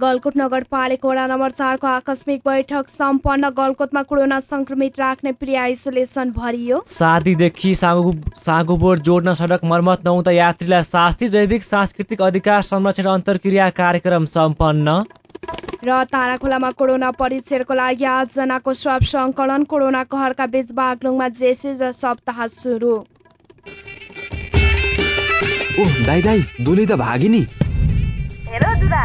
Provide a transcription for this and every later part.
गलकोट नगरपालिका वडा नम्बर चारको आकस्मिक बैठक सम्पन्न गलकोटमा कोरोना संक्रमित राख्ने प्रि आइसोलेसन भरियो। सादीदेखि सागु सागुबोर्ड जोड्न सडक मर्मत नहुँदा यात्रीलाई शास्त्री जैविक सांस्कृतिक अधिकार संरक्षण अन्तर्क्रिया कार्यक्रम सम्पन्न। र ताराखोलामा कोरोना परीक्षणको लागि आठजनाको स्वाब सङ्कलन कोरोना कहरका बीच बागलुङमा जेसेज सप्ताह सुरु। ओह दाइ दाइ दुली त भागी नि हेर दुदा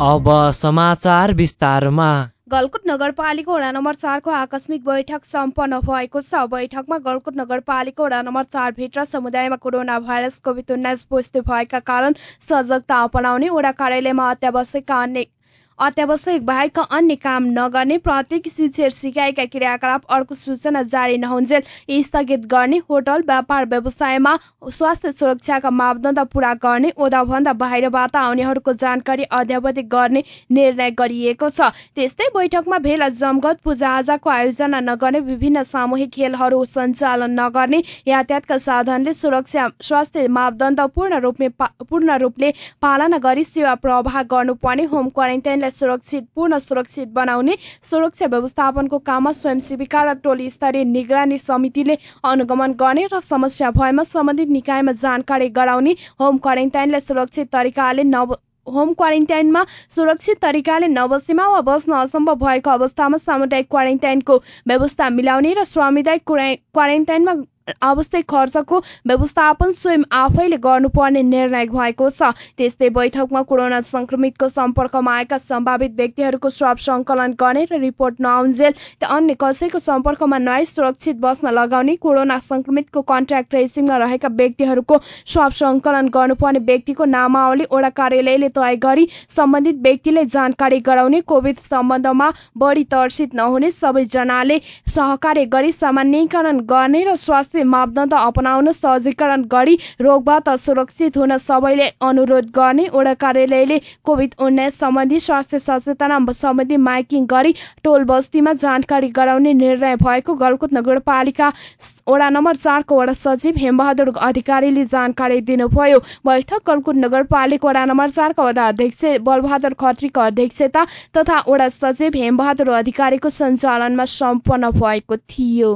अब समाचार विस्तारमा। गलकुट नगरपालिका वडा नम्बर चारको आकस्मिक बैठक सम्पन्न भएको छ। बैठकमा गलकुट नगरपालिका वडा नम्बर चारभित्र समुदायमा कोरोना भाइरस कोभिड उन्नाइस पुष्टि भएका कारण सजगता अपनाउने वडा कार्यालयमा अत्यावश्यकका अन्य अत्यावश्यक बाहेक अन्य काम नगर्ने प्रत्येक शिक्षक सिकाइका क्रियाकलाप अर्को सूचना जारी नहुन्जेल। स्थगित गर्ने होटल व्यापार व्यवसायमा स्वास्थ्य सुरक्षाका मापदण्ड पूरा गर्ने ओदाभन्दा बाहिरबाट आउनेहरूको जानकारी अध्यावधिक गर्ने निर्णय गरिएको छ। त्यस्तै बैठकमा भेला जमगत पूजाआजाको आयोजना नगर्ने विभिन्न सामूहिक खेलहरू सञ्चालन नगर्ने यातायातका साधनले सुरक्षा स्वास्थ्य मापदण्ड पूर्ण रूपले पूर्ण रूपले पालना गरी सेवा प्रवाह गर्नुपर्ने होम क्वारेन्टाइनलाई सुरक्षित पूर्ण सुरक्षित बनाउने सुरक्षा व्यवस्थापनको काममा स्वयंसेविका र टोली स्तरीय निगरानी समितिले अनुगमन गर्ने र समस्या भएमा सम्बन्धित निकायमा जानकारी गराउने होम क्वारेन्टाइनलाई सुरक्षित तरिकाले नव होम क्वारेन्टाइनमा सुरक्षित तरिकाले नबसेमा वा बस्न असम्भव भएको अवस्थामा सामुदायिक क्वारेन्टाइनको व्यवस्था मिलाउने र सामुदायिक क्वारेन्टाइनमा आवश्यक खर्चको व्यवस्थापन स्वयं आफैले गर्नुपर्ने निर्णय भएको छ। त्यस्तै बैठकमा कोरोना संक्रमितको सम्पर्कमा आएका सम्भावित व्यक्तिहरूको स्वाब सङ्कलन गर्ने र रिपोर्ट नआउन्जेल अन्य कसैको सम्पर्कमा नआई सुरक्षित बस्न लगाउने कोरोना संक्रमितको कन्ट्याक्ट ट्रेसिङमा रहेका व्यक्तिहरूको स्वाब सङ्कलन गर्नुपर्ने व्यक्तिको नामावली ओडा कार्यालयले तय गरी सम्बन्धित व्यक्तिले जानकारी गराउने कोभिड सम्बन्धमा बढी तर्सित नहुने सबैजनाले सहकार्य गरी सामान्यकरण गर्ने र स्वास्थ्य स्वास्थ्य मापदण्ड अपनाउन सहजीकरण गरी रोगबाट सुरक्षित हुन सबैले अनुरोध गर्ने वडा कार्यालयले कोभिड उन्नाइस सम्बन्धी स्वास्थ्य सचेतना सम्बन्धी माइकिङ गरी टोल बस्तीमा जानकारी गराउने निर्णय भएको गलकुट नगरपालिका वडा नम्बर चारको वडा सचिव हेमबहादुर अधिकारीले जानकारी दिनुभयो। बैठक गलकुट नगरपालिका वडा नम्बर चारका वडा अध्यक्ष बलबहादुर खत्रीको अध्यक्षता तथा वडा सचिव हेमबहादुर अधिकारीको सञ्चालनमा सम्पन्न भएको थियो।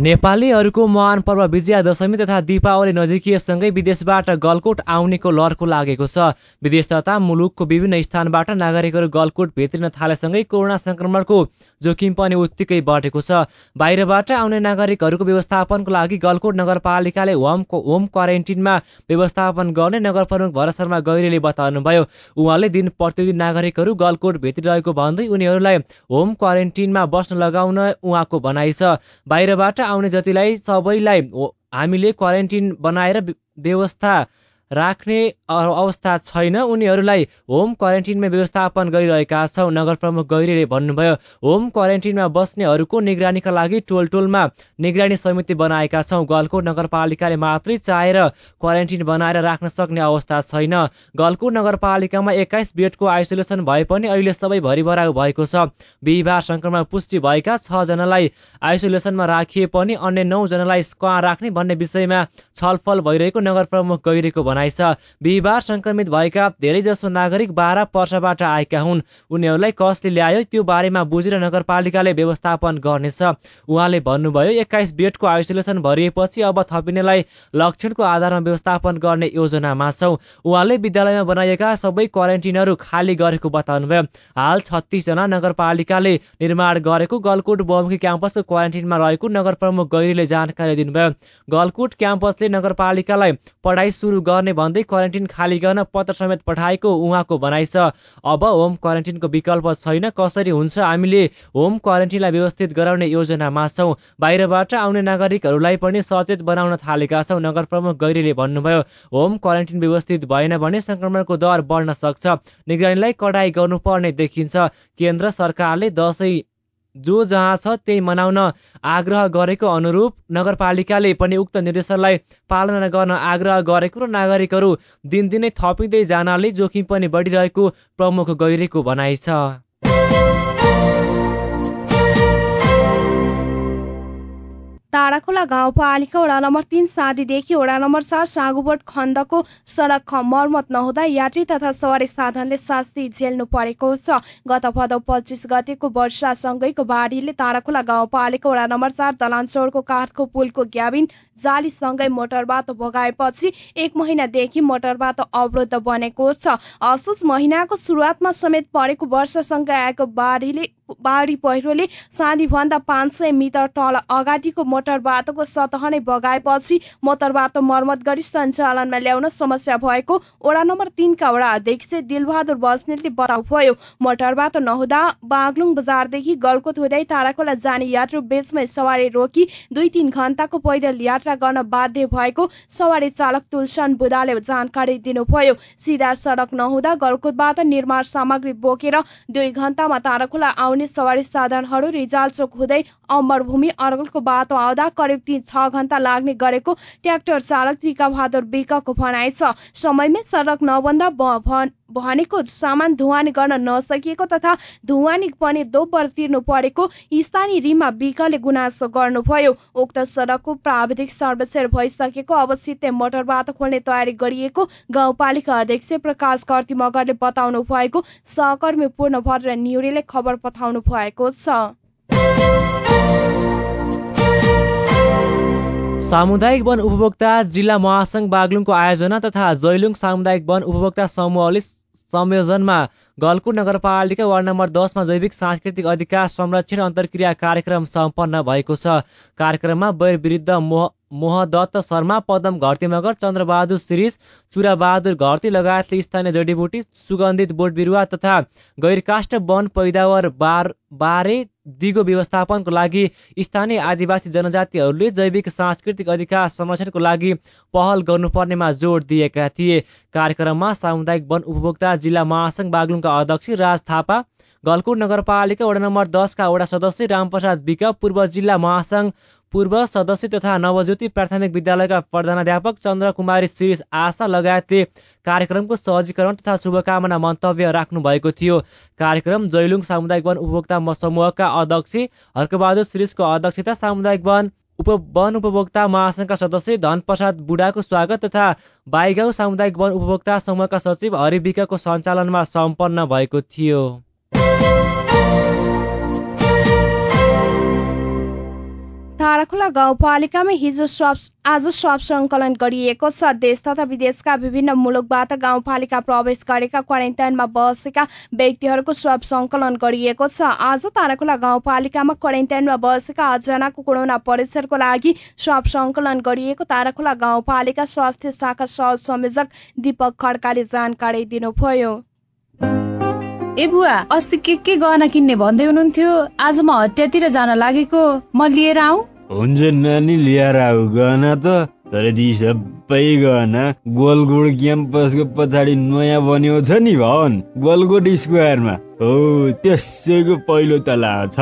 नेपालीहरूको महान पर्व विजया दशमी तथा दीपावली नजिकिएसँगै विदेशबाट गलकोट आउनेको लर्को लागेको छ। विदेश तथा मुलुकको विभिन्न स्थानबाट नागरिकहरू गलकोट भित्रिन थालेसँगै कोरोना संक्रमणको जोखिम पनि उत्तिकै बढेको छ। बाहिरबाट आउने नागरिकहरूको व्यवस्थापनको लागि गलकोट नगरपालिकाले होम होम क्वारेन्टिनमा व्यवस्थापन गर्ने नगर प्रमुख भरत शर्मा गैरीले बताउनुभयो। उहाँले दिन प्रतिदिन नागरिकहरू गलकोट भित्रिरहेको भन्दै उनीहरूलाई होम क्वारेन्टिनमा बस्न लगाउन उहाँको भनाइ छ। बाहिरबाट आउने जतिलाई सबैलाई हामीले क्वारेन्टिन बनाएर व्यवस्था राख्ने अवस्था छैन। उनीहरूलाई होम क्वारेन्टिनमा व्यवस्थापन गरिरहेका छौँ नगर प्रमुख गैरीले भन्नुभयो। होम क्वारेन्टिनमा बस्नेहरूको निगरानीका लागि टोल टोलमा निगरानी समिति बनाएका छौँ। गलकोट नगरपालिकाले मात्रै चाहेर क्वारेन्टिन बनाएर राख्न सक्ने अवस्था छैन। गलकोट नगरपालिकामा एक्काइस बेडको आइसोलेसन भए पनि अहिले सबै भरिभराउ भएको छ। बिहिबार सङ्क्रमण पुष्टि भएका छजनालाई आइसोलेसनमा राखिए पनि अन्य नौजनालाई कहाँ राख्ने भन्ने विषयमा छलफल भइरहेको नगर प्रमुख गैरीको भनाइ भनाइ छ। बिहिबार संक्रमित भएका धेरैजसो नागरिक बाह्र वर्षबाट आएका हुन्। उनीहरूलाई कसले ल्यायो त्यो बारेमा बुझेर नगरपालिकाले व्यवस्थापन गर्नेछ। उहाँले भन्नुभयो एक्काइस बेडको आइसोलेसन भरिएपछि अब थपिनेलाई लक्षणको आधारमा व्यवस्थापन गर्ने योजनामा छौँ। उहाँले विद्यालयमा बनाइएका सबै क्वारेन्टिनहरू खाली गरेको बताउनुभयो। हाल छत्तिसजना नगरपालिकाले निर्माण गरेको गलकोट बहुमुखी क्याम्पसको क्वारेन्टिनमा रहेको नगर प्रमुख गैरीले जानकारी दिनुभयो। गलकोट क्याम्पसले नगरपालिकालाई पढाइ सुरु गर्ने गर्ने भन्दै क्वारेन्टिन खाली गर्न पत्र समेत पठाएको उहाँको भनाइ छ। अब होम क्वारेन्टिनको विकल्प छैन कसरी हुन्छ? हामीले होम क्वारेन्टिनलाई व्यवस्थित गराउने योजनामा छौँ। बाहिरबाट आउने नागरिकहरूलाई पनि सचेत बनाउन थालेका छौँ नगर प्रमुख गैरीले भन्नुभयो। होम क्वारेन्टिन व्यवस्थित भएन भने संक्रमणको दर बढ्न सक्छ। निगरानीलाई कडाई गर्नुपर्ने देखिन्छ। केन्द्र सरकारले दसैँ जो जहाँ छ त्यही मनाउन आग्रह गरेको अनुरूप नगरपालिकाले पनि उक्त निर्देशनलाई पालना गर्न आग्रह गरेको र नागरिकहरू दिनदिनै थपिँदै जानाले जोखिम पनि बढिरहेको प्रमुख गैरीको भनाइ छ। ताराखोला गाउँपालिका वडा नम्बर तीन सादीदेखि वडा नम्बर चार सागुबोट खण्डको सडक मर्मत नहुँदा यात्री तथा सवारी साधनले शास्ति झेल्नु परेको छ। गत भदौ पच्चिस गतेको वर्षासँगैको बाढीले ताराखोला गाउँपालिका वडा नम्बर चार दलानचौरको काठको पुलको ग्याबिन जालीसँगै मोटर बाटो भगाएपछि एक महिनादेखि मोटर बाटो अवरुद्ध बनेको छ। असोज महिनाको सुरुवातमा समेत परेको वर्षासँगै आएको बाढीले बाढी पहिरोले साँधीभन्दा पाँच सय मिटर तल अगाडिको मोटर बाटोको सतह नै बगाएपछि मोटर बाटो मर्मत गरी सञ्चालनमा ल्याउन समस्या भएको वडा नम्बर तिनका वडा अध्यक्ष दिलबहादुर बस्नेतले बताउ भयो। मोटर बाटो नहुँदा बागलुङ बजारदेखि गलकोट हुँदै ताराखोला जाने यात्रु बेचमै सवारी रोकी दुई तिन घण्टाको पैदल यात्रा गर्न बाध्य भएको सवारी चालक तुलसन बुदाले जानकारी दिनुभयो। सिधा सडक नहुँदा गलकोटबाट निर्माण सामग्री बोकेर दुई घण्टामा ताराखोला आउने सवारी साधनहरू रिजाल चोक हुँदै अमरभूमि अर्गलको बाटो आउँदा करिब तिन छ घण्टा लाग्ने गरेको ट्र्याक्टर चालक टिका बहादुर विकको भनाइ छ। समयमै सडक नबन्दा भनेको सामान धुवानी गर्न नसकिएको तथा धुवानी पनि दोब्बर तिर्नु परेको स्थानीय रिमा विकले गुनासो गर्नुभयो। उक्त सडकको प्राविधिक सर्वेक्षण भइसकेको अवस्थित मोटर बाटो खोल्ने तयारी गरिएको गाउँपालिका अध्यक्ष प्रकाश कर्ती मगरले बताउनु भएको सहकर्मी पूर्ण भद्र न्युरीले खबर पठाउनु भएको छ। सामुदायिक वन उपभोक्ता जिल्ला महासङ्घ बागलुङको आयोजना तथा जैलुङ सामुदायिक वन उपभोक्ता समूहले संयोजनमा गलकुट नगरपालिका वार्ड नम्बर दसमा जैविक सांस्कृतिक अधिकार संरक्षण अन्तर्क्रिया कार्यक्रम सम्पन्न भएको छ। कार्यक्रममा बैर विरुद्ध मोह मोहदत्त शर्मा पदम घरती मगर चन्द्रबहादुर सिरिस चुराबहादुर घरती लगायतले स्थानीय जडीबुटी सुगन्धित बोट बिरुवा तथा गैरकाष्ठ वन पैदावार बार बारे दिगो व्यवस्थापनको लागि स्थानीय आदिवासी जनजातिहरूले जैविक सांस्कृतिक अधिकार संरक्षणको लागि पहल गर्नुपर्नेमा जोड दिएका थिए। कार्यक्रममा सामुदायिक वन उपभोक्ता जिल्ला महासङ्घ बागलुङका अध्यक्ष राज थापा गलकुट नगरपालिका वडा नम्बर दसका वडा सदस्य रामप्रसाद विक पूर्व जिल्ला महासङ्घ पूर्व सदस्य तथा नवज्योति प्राथमिक विद्यालयका प्रधानाध्यापक चन्द्र कुमारी शिरिष आशा लगायतले कार्यक्रमको सहजीकरण तथा शुभकामना मन्तव्य राख्नु भएको थियो। कार्यक्रम जैलुङ सामुदायिक वन उपभोक्ता समूहका अध्यक्ष हर्कबहादुर शिरिषको अध्यक्षता सामुदायिक वन उप वन उपभोक्ता महासङ्घका सदस्य धनप्रसाद बुढाको स्वागत तथा बाइगाउँ सामुदायिक वन उपभोक्ता समूहका सचिव हरिविकाको सञ्चालनमा सम्पन्न भएको थियो। ताराखोला गाउँपालिकामा हिजो स्वाप आज स्वाप सङ्कलन गरिएको छ। देश तथा विदेशका विभिन्न मुलुकबाट गाउँपालिका प्रवेश गरेका क्वारेन्टाइनमा बसेका व्यक्तिहरूको स्वाप सङ्कलन गरिएको छ। आज ताराखोला गाउँपालिकामा क्वारेन्टाइनमा बसेका आठजनाको कोरोना परीक्षणको लागि स्वाप सङ्कलन गरिएको ताराखोला गाउँपालिका स्वास्थ्य शाखा सह संयोजक दीपक खड्काले जानकारी दिनुभयो। ए बुवा अस्ति के के गहना किन्ने भन्दै हुनुहुन्थ्यो? आज म हटियातिर जान लागेको। म लिएर आऊ। हुन्छ नानी लिएर आऊ गहना त। तर ती सबै गहना गोलगोड क्याम्पसको पछाडि नयाँ बन्यो छ नि भवन गोलगोड स्क्वायरमा। हो त्यसैको पहिलो तला छ।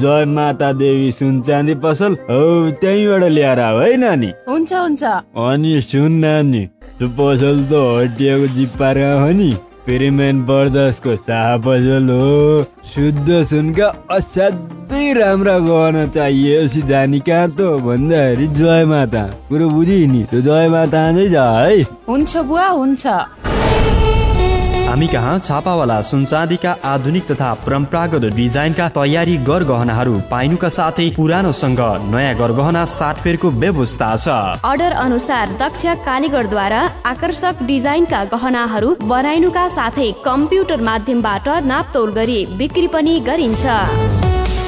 जय माता देवी सुन चाँदी पसल। हो त्यहीँबाट ल्याएर आऊ है नानी? हुन्छ हुन्छ। अनि सुन नानी त्यो पसल त हटियाको जिप्पारा हो नि। पेरिमेन बर्दसको शाह पसल हो। शुद्ध सुनका असाध्यै राम्रा गहना चाहिएपछि जानी कहाँ त भन्दाखेरि जय माता। कुरो बुझि नि त्यो जय माता नै जा है। हुन्छ बुवा हुन्छ। हामी कहाँ? छापावाला सुनचाँदीका आधुनिक तथा परम्परागत डिजाइनका तयारी गरगहनाहरू पाइनुका साथै पुरानोसँग नयाँ गरगहना साटफेरको व्यवस्था छ। अर्डर अनुसार दक्ष कालीगढद्वारा आकर्षक डिजाइनका गहनाहरू बनाइनुका साथै कम्प्युटर माध्यमबाट नापतोल गरी बिक्री पनि गरिन्छ।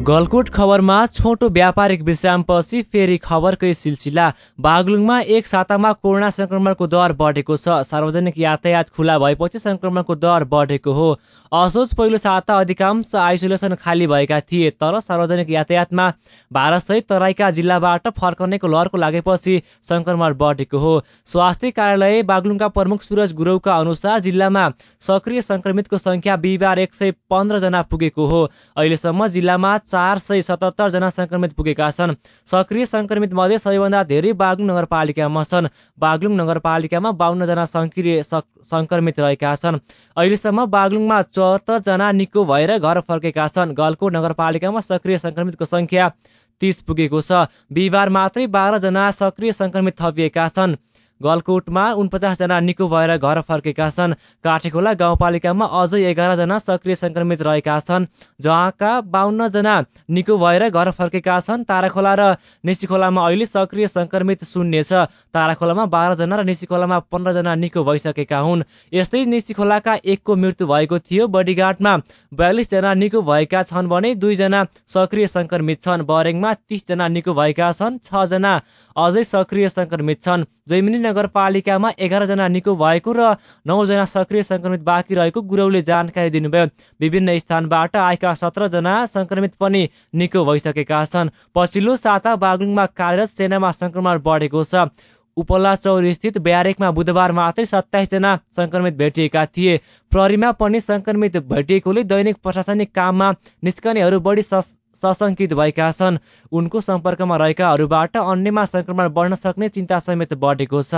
गलकुट खबरमा छोटो व्यापारिक विश्रामपछि फेरि खबरकै सिलसिला। बागलुङमा एक सातामा कोरोना संक्रमणको दर बढेको छ। सार्वजनिक यातायात खुला भएपछि संक्रमणको दर बढेको हो। असोज पहिलो साता अधिकांश आइसोलेसन खाली भएका थिए तर सार्वजनिक यातायातमा भारतसहित तराईका जिल्लाबाट फर्कनेको लहरको लागेपछि संक्रमण बढेको हो। स्वास्थ्य कार्यालय बागलुङका प्रमुख सुरज गुरौका अनुसार जिल्लामा सक्रिय संक्रमितको संख्या बिहिबार एक सय जना पुगेको हो। अहिलेसम्म जिल्लामा चार सय सतहत्तर जना संक्रमित पुगेका छन्। सक्रिय संक्रमित मध्ये सबैभन्दा धेरै बागलुङ नगरपालिकामा छन्। बागलुङ नगरपालिकामा बाहन्न जना सक्रिय संक्रमित रहेका छन्। अहिलेसम्म बागलुङमा चौहत्तर जना निको भएर घर फर्केका छन्। गलकोट नगरपालिकामा सक्रिय संक्रमितको संख्या तीस पुगेको छ। बिहिबार मात्रै बाह्रजना सक्रिय संक्रमित थपिएका छन्। गलकोटमा उनपचासजना निको भएर घर फर्केका छन्। काठेखोला गाउँपालिकामा अझै एघारजना सक्रिय संक्रमित रहेका छन्। जहाँका बाहन्नजना निको भएर घर फर्केका छन्। ताराखोला र निसीखोलामा अहिले सक्रिय संक्रमित शून्य छ। ताराखोलामा बाह्रजना र निसीखोलामा पन्ध्रजना निको भइसकेका हुन्। यस्तै निसीखोलाका एकको मृत्यु भएको थियो। बडीघाटमा बयालिसजना निको भएका छन् भने दुईजना सक्रिय संक्रमित छन्। बरेङमा तीसजना निको भएका छन्। छजना अझै सक्रिय संक्रमित छन्। जैमिनी नगरपालिकामा एघारजना निको भएको र नौजना सक्रिय संक्रमित बाँकी रहेको गुरौले जानकारी दिनुभयो। विभिन्न स्थानबाट आएका सत्रजना संक्रमित पनि निको भइसकेका छन्। पछिल्लो साता बागलुङमा कार्यरत सेनामा संक्रमण बढेको छ। उपला चौर स्थित ब्यारेकमा बुधबार मात्रै सत्ताइसजना सङ्क्रमित भेटिएका थिए। प्रहरीमा पनि सङ्क्रमित भेटिएकोले दैनिक प्रशासनिक काममा निस्कनेहरू बढी सशङ्कित भएका छन्। उनको सम्पर्कमा रहेकाहरूबाट अन्यमा सङ्क्रमण बढ्न सक्ने चिन्ता समेत बढेको छ।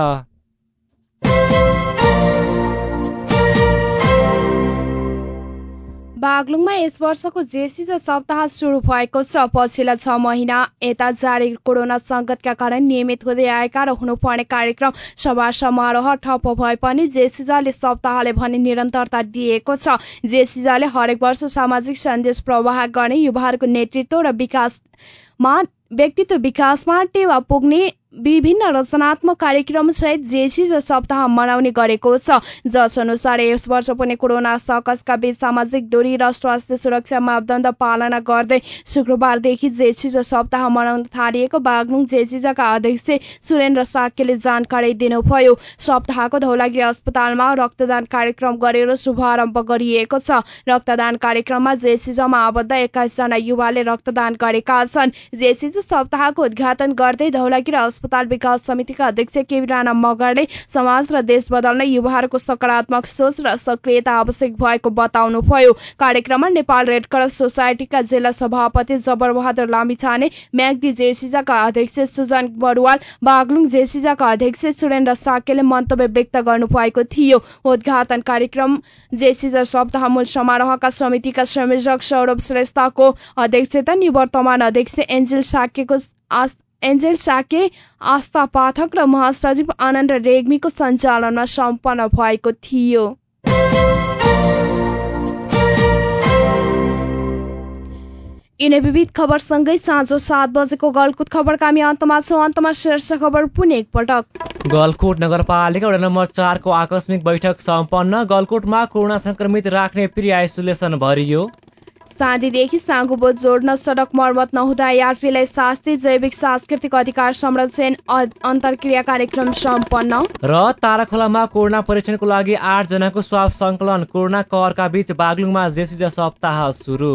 बागलुङमा यस वर्षको जेसिज सप्ताह सुरु भएको छ। पछिल्ला छ महिना यता जारी कोरोना सङ्कटका कारण नियमित हुँदै आएका र हुनुपर्ने कार्यक्रम सभा समारोह ठप्प भए पनि जेसिजाले सप्ताहले भने निरन्तरता दिएको छ। जेसिजाले हरेक वर्ष सामाजिक सन्देश प्रवाह गर्ने युवाहरूको नेतृत्व र विकासमा व्यक्तित्व विकासमा टेवा पुग्ने विभिन्न रचनात्मक कार्यक्रम सहित जेसी सप्ताह मनाउने गरेको छ। जस अनुसार यस वर्ष पनि कोरोना सकसका बीच सामाजिक दूरी र स्वास्थ्य सुरक्षा मापदण्ड पालना गर्दै शुक्रबारदेखि जेसिज सप्ताह मनाउन थालिएको बागलुङ जेसिजाका अध्यक्ष सुरेन्द्र साक्यले जानकारी दिनुभयो। सप्ताहको धौलागिरी अस्पतालमा रक्तदान कार्यक्रम गरेर शुभारम्भ गरिएको छ। रक्तदान कार्यक्रममा जेसिजमा आबद्ध एक्काइसजना युवाले रक्तदान गरेका छन्। जेसिज सप्ताहको उद्घाटन गर्दै धौलागिरी अस्पताल विकास समितिका अध्यक्ष केवी राणा मगरले समाज र देश बदल्ने युवाहरूको सकारात्मक सोच र सक्रियता आवश्यक भएको बताउनुभयो। कार्यक्रममा नेपाल रेड क्रस सोसाइटीका जिल्ला सभापति जबरबहादुर लामिछाने म्याग्दी जेसिजाका अध्यक्ष सुजन बरुवाल बागलुङ जेसिजाका अध्यक्ष सुरेन्द्र साकेले मन्तव्य व्यक्त गर्नुभएको थियो। उद्घाटन कार्यक्रम जेसिजा सप्ताह मूल समारोहका समितिका संयोजक सौरभ श्रेष्ठको अध्यक्षता निवर्तमान अध्यक्ष एन्जेल साकेको एन्जेल साके आस्था पाठक र महासचिव आनन्द रेग्मीको सञ्चालनमा सम्पन्न भएको थियो। यिनै विविध खबरसँगै साँझ सात बजेको गलकुट खबरका हामी अन्तमा छौँ। अन्तमा शीर्ष खबर पुनः एकपटक गलकोट नगरपालिका वडा नम्बर चारको आकस्मिक बैठक सम्पन्न गलकोटमा कोरोना संक्रमित राख्ने प्रि आइसोलेसन भरियो। साँधीदेखि साँगोबोध जोड्न सडक मर्मत नहुँदा यात्रीलाई शास्ति जैविक सांस्कृतिक अधिकार संरक्षण अन्तर्क्रिया कार्यक्रम सम्पन्न। र ताराखोलामा कोरोना परीक्षणको लागि आठजनाको स्वाब सङ्कलन कोरोना करका बीच बागलुङमा जेसिज सप्ताह सुरु।